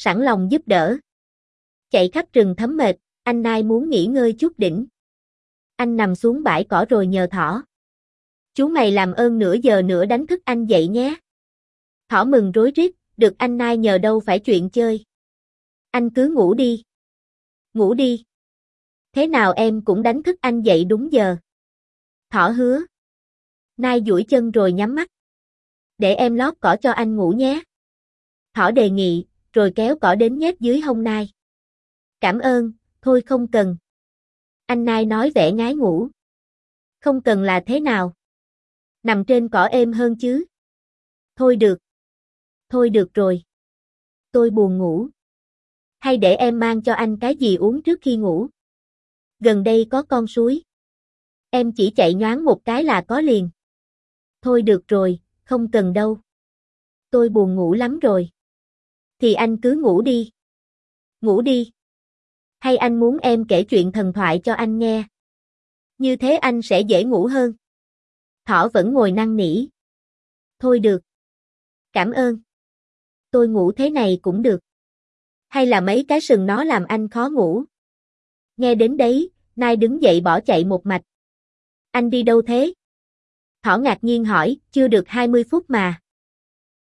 sẵn lòng giúp đỡ. Chạy khắp rừng thấm mệt, anh Nai muốn nghỉ ngơi chút đỉnh. Anh nằm xuống bãi cỏ rồi nhờ thỏ. Chú mày làm ơn nửa giờ nữa đánh thức anh dậy nhé. Thỏ mừng rối rít, được anh Nai nhờ đâu phải chuyện chơi. Anh cứ ngủ đi. Ngủ đi. Thế nào em cũng đánh thức anh dậy đúng giờ. Thỏ hứa. Nai duỗi chân rồi nhắm mắt. Để em lót cỏ cho anh ngủ nhé. Thỏ đề nghị, rồi kéo cỏ đến nhét dưới hông Nai. Cảm ơn, thôi không cần. Anh Nai nói vẻ ngái ngủ. Không cần là thế nào? Nằm trên cỏ êm hơn chứ. Thôi được. Thôi được rồi. Tôi buồn ngủ. Hay để em mang cho anh cái gì uống trước khi ngủ. Gần đây có con suối. Em chỉ chạy nhoáng một cái là có liền. Thôi được rồi, không cần đâu. Tôi buồn ngủ lắm rồi. Thì anh cứ ngủ đi. Ngủ đi. Hay anh muốn em kể chuyện thần thoại cho anh nghe? Như thế anh sẽ dễ ngủ hơn. Thỏ vẫn ngồi năn nỉ. Thôi được. Cảm ơn. Tôi ngủ thế này cũng được. Hay là mấy cái sừng nó làm anh khó ngủ? Nghe đến đấy, Nai đứng dậy bỏ chạy một mạch. Anh đi đâu thế? Thỏ ngạc nhiên hỏi, chưa được 20 phút mà.